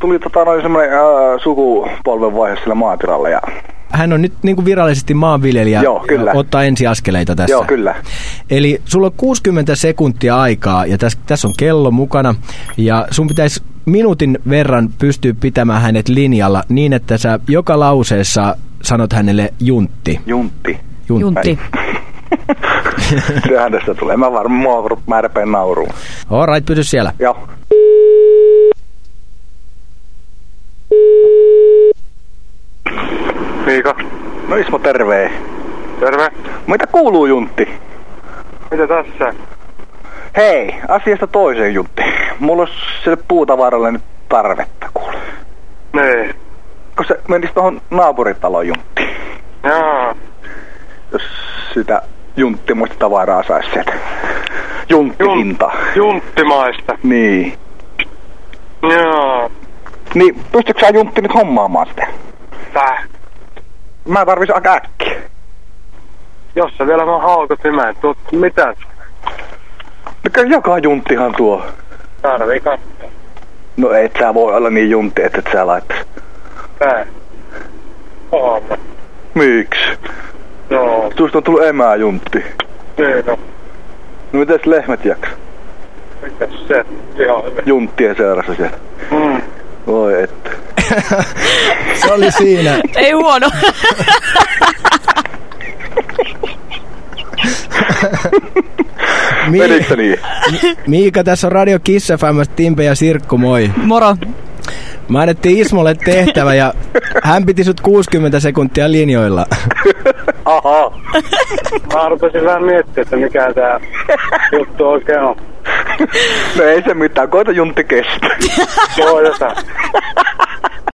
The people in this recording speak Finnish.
Tuli tota noin semmoinen äh, sukupolven vaihe sillä maatilalla ja Hän on nyt niin kuin virallisesti maanviljelijä Joo, kyllä. ja ottaa ensiaskeleita tässä. joo kyllä. Eli sulla on 60 sekuntia aikaa ja tässä täs on kello mukana ja sun pitäisi minuutin verran pystyä pitämään hänet linjalla niin, että sä joka lauseessa sanot hänelle juntti. Juntti. Juntti. Sehän tästä tulee. Mä varmaan mua mä repeen nauruun. All right, pysy siellä. Joo. Miika, No Ismo, terve. terve. Mitä kuuluu Juntti? Mitä tässä? Hei, asiasta toiseen Juntti. Mulla olisi sille puutavaralle nyt tarvetta kuule. Nee. Kun se menisi tuohon naapuritaloon Juntti. Jaa. Jos sitä Junttimuista tavaraa saisi sieltä. Junttihinta. Junttimaista. Niin. Joo. Niin, pystytkö sä Juntti nyt hommaamaan sitä? Tää. Mä tarvisin aika äkkiä. Jos sä vielä vaan haukot, niin mä en tuo mitään. No kyllä joka Junttihan tuo. Tarvii katsoa. No et sä voi olla niin Juntti, että et sä laittais. Tää. Oona. Miksi? Joo. Tuosta on tullut emää Juntti. Niin no. No mitäs lehmät jaksa? Mitäs se? Ihan hyvin. Junttien seurassa siellä. Mm. Voi että. Se oli siinä. Ei huono. Mi- Menikö niin? Miika, tässä on Radio Kiss FM, Timpe ja Sirkku, moi. Moro. Mä annettiin Ismolle tehtävä ja hän piti sut 60 sekuntia linjoilla. Aha. Mä rupesin vähän miettimään, että mikä tää juttu oikein on. No ei se mitään, koita Juntti kestää. Koitetaan.